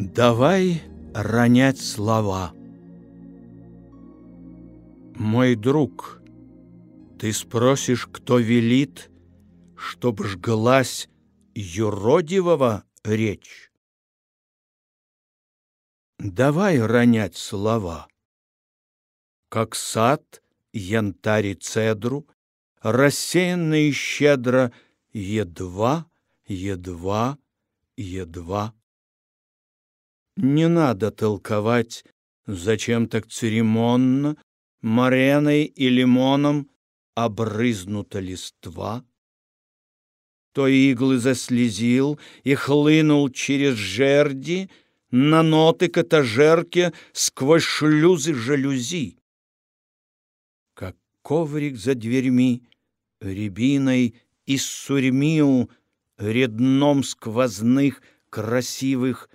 Давай ронять слова. Мой друг, ты спросишь, кто велит, Чтоб жглась юродивого речь? Давай ронять слова. Как сад, янтарь и цедру, Рассеянно и щедро, Едва, едва, едва. Не надо толковать, зачем так церемонно Мареной и лимоном обрызнута листва. То иглы заслезил и хлынул через жерди На ноты катажерки сквозь шлюзы жалюзи. Как коврик за дверьми, рябиной из сурьмил Редном сквозных красивых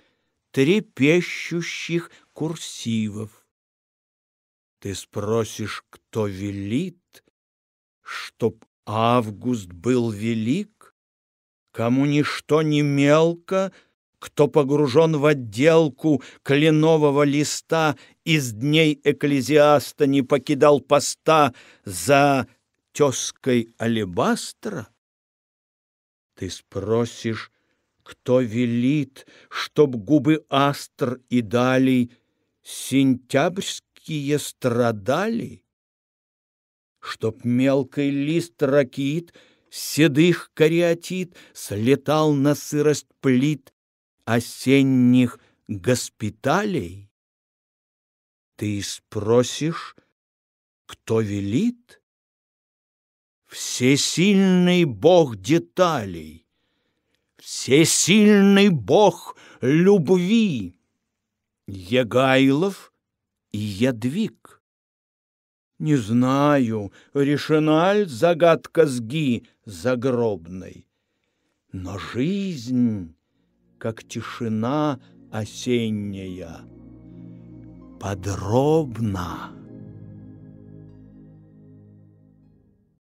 трепещущих курсивов. Ты спросишь, кто велит, чтоб август был велик, кому ничто не мелко, кто погружен в отделку кленового листа, из дней экклезиаста не покидал поста за тезкой алебастра? Ты спросишь, кто велит, чтоб губы астр и далей Сентябрьские страдали? Чтоб мелкий лист ракит, Седых кариатит Слетал на сырость плит Осенних госпиталей? Ты спросишь, кто велит? Всесильный бог деталей всесильный бог любви, Егайлов и Ядвиг. Не знаю, решена ли загадка сги загробной, но жизнь, как тишина осенняя, подробна.